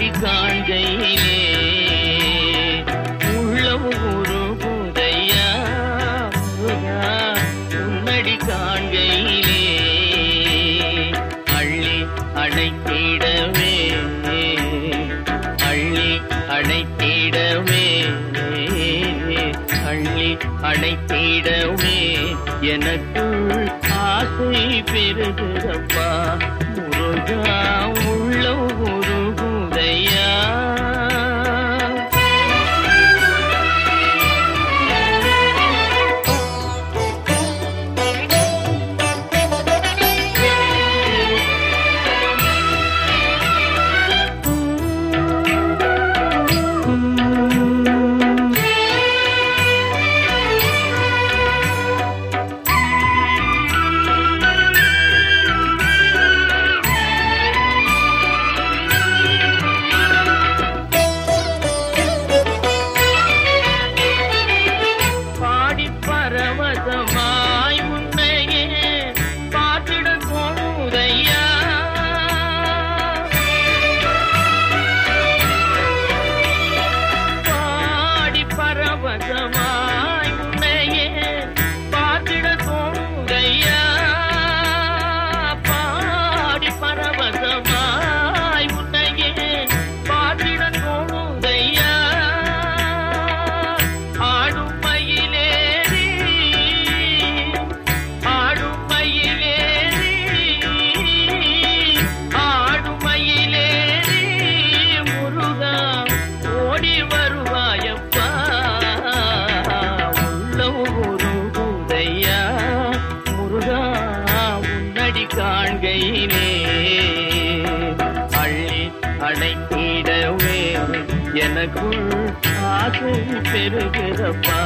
மாறி காண்கையிலே உள்ளம் உருகுதையா உன்னடி காண்கையிலே. அள்ளி அடைத்திடவே அள்ளி அடைத்திடவே அள்ளி அடைத்திடவே எனக்குள் ஆசை பெருகுதப்பா முருகா Mama. அடைத்திடவே எனக்குள் ஆசை பெறுகிறப்பா.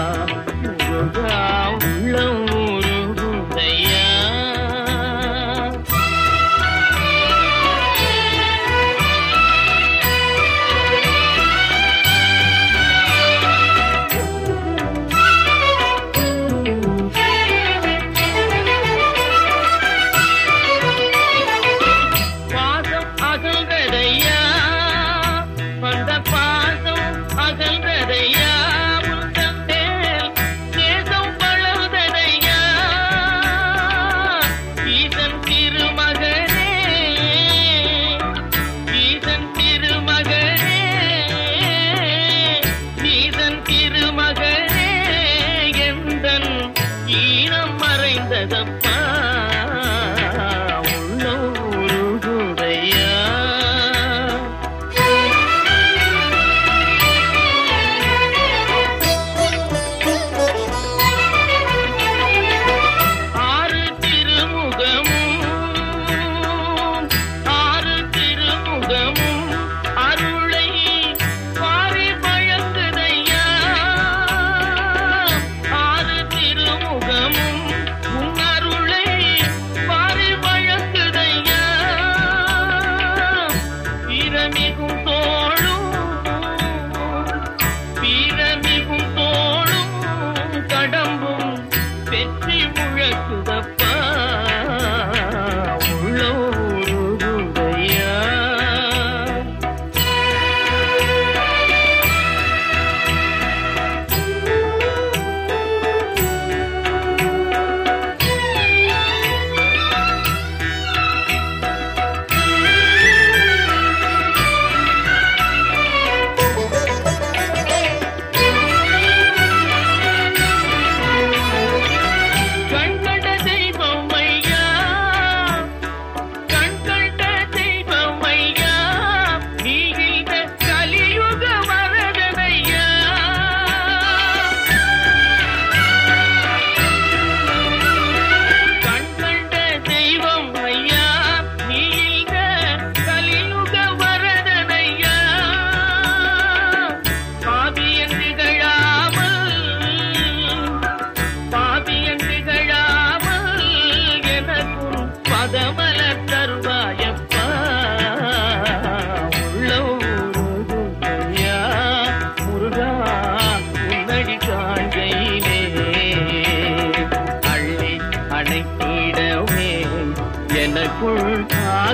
Thank you.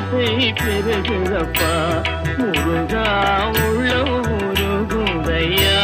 ஆசை பெருகுதப்பா முருகா உள்ள உருகுதையா